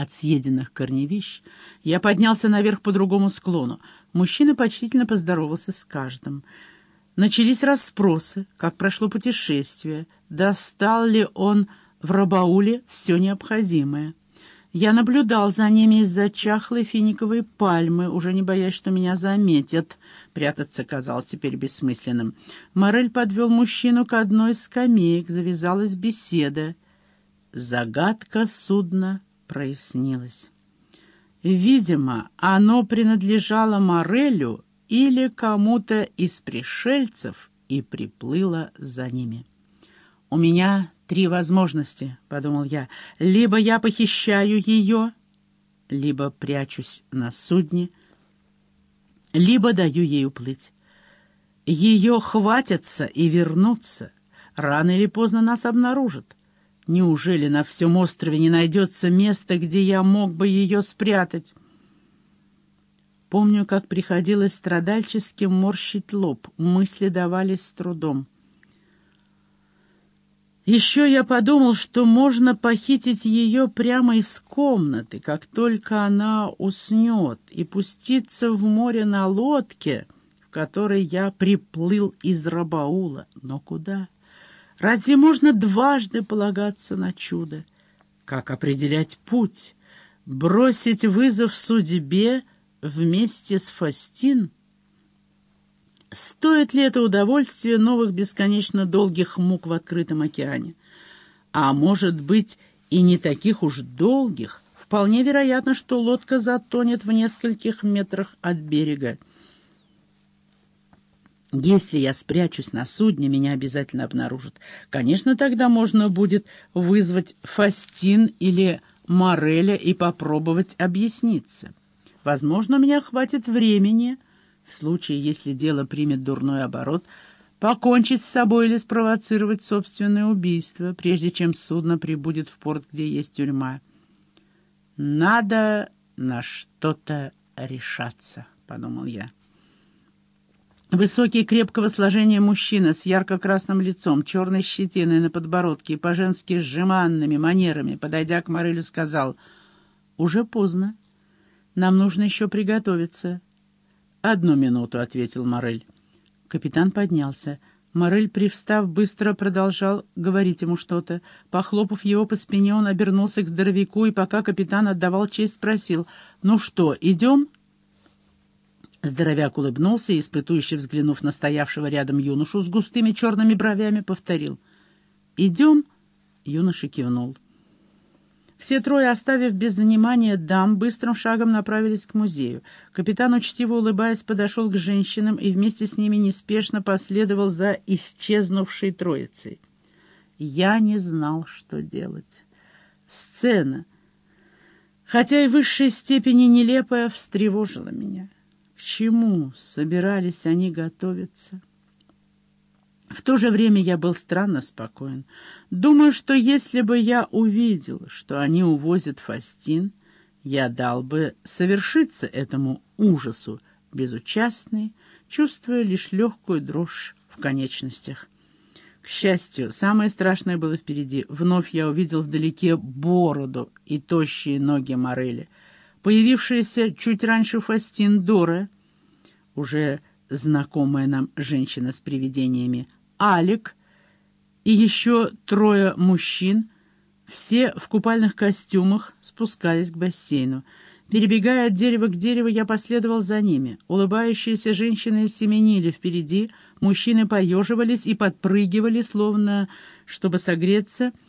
от съеденных корневищ, я поднялся наверх по другому склону. Мужчина почтительно поздоровался с каждым. Начались расспросы, как прошло путешествие, достал ли он в Рабауле все необходимое. Я наблюдал за ними из-за чахлой финиковой пальмы, уже не боясь, что меня заметят. Прятаться казалось теперь бессмысленным. Морель подвел мужчину к одной из скамеек, завязалась беседа. Загадка судна прояснилась. Видимо, оно принадлежало Морелю или кому-то из пришельцев и приплыло за ними. У меня «Три возможности», — подумал я. «Либо я похищаю ее, либо прячусь на судне, либо даю ей уплыть. Ее хватятся и вернутся. Рано или поздно нас обнаружат. Неужели на всем острове не найдется места, где я мог бы ее спрятать?» Помню, как приходилось страдальчески морщить лоб. Мысли давались с трудом. Еще я подумал, что можно похитить ее прямо из комнаты, как только она уснет, и пуститься в море на лодке, в которой я приплыл из Рабаула. Но куда? Разве можно дважды полагаться на чудо? Как определять путь? Бросить вызов судьбе вместе с Фастин — Стоит ли это удовольствие новых бесконечно долгих мук в открытом океане? А может быть, и не таких уж долгих. Вполне вероятно, что лодка затонет в нескольких метрах от берега. Если я спрячусь на судне, меня обязательно обнаружат. Конечно, тогда можно будет вызвать Фастин или Мореля и попробовать объясниться. Возможно, у меня хватит времени в случае, если дело примет дурной оборот, покончить с собой или спровоцировать собственное убийство, прежде чем судно прибудет в порт, где есть тюрьма. «Надо на что-то решаться», — подумал я. Высокий, крепкого сложения мужчина с ярко-красным лицом, черной щетиной на подбородке и по-женски сжиманными манерами, подойдя к Морелю, сказал, «Уже поздно. Нам нужно еще приготовиться. «Одну минуту», — ответил Морель. Капитан поднялся. Морель, привстав, быстро продолжал говорить ему что-то. Похлопав его по спине, он обернулся к здоровяку, и пока капитан отдавал честь, спросил, «Ну что, идем?» Здоровяк улыбнулся и, испытующе взглянув на стоявшего рядом юношу с густыми черными бровями, повторил, «Идем?» Юноша кивнул. Все трое, оставив без внимания дам, быстрым шагом направились к музею. Капитан, учтиво улыбаясь, подошел к женщинам и вместе с ними неспешно последовал за исчезнувшей троицей. Я не знал, что делать. Сцена, хотя и в высшей степени нелепая, встревожила меня. К чему собирались они готовиться? В то же время я был странно спокоен. Думаю, что если бы я увидел, что они увозят Фастин, я дал бы совершиться этому ужасу, безучастный, чувствуя лишь легкую дрожь в конечностях. К счастью, самое страшное было впереди. Вновь я увидел вдалеке бороду и тощие ноги Морели. Появившаяся чуть раньше Фастин Дора, уже знакомая нам женщина с привидениями, Алик и еще трое мужчин, все в купальных костюмах, спускались к бассейну. Перебегая от дерева к дереву, я последовал за ними. Улыбающиеся женщины семенили впереди, мужчины поеживались и подпрыгивали, словно, чтобы согреться —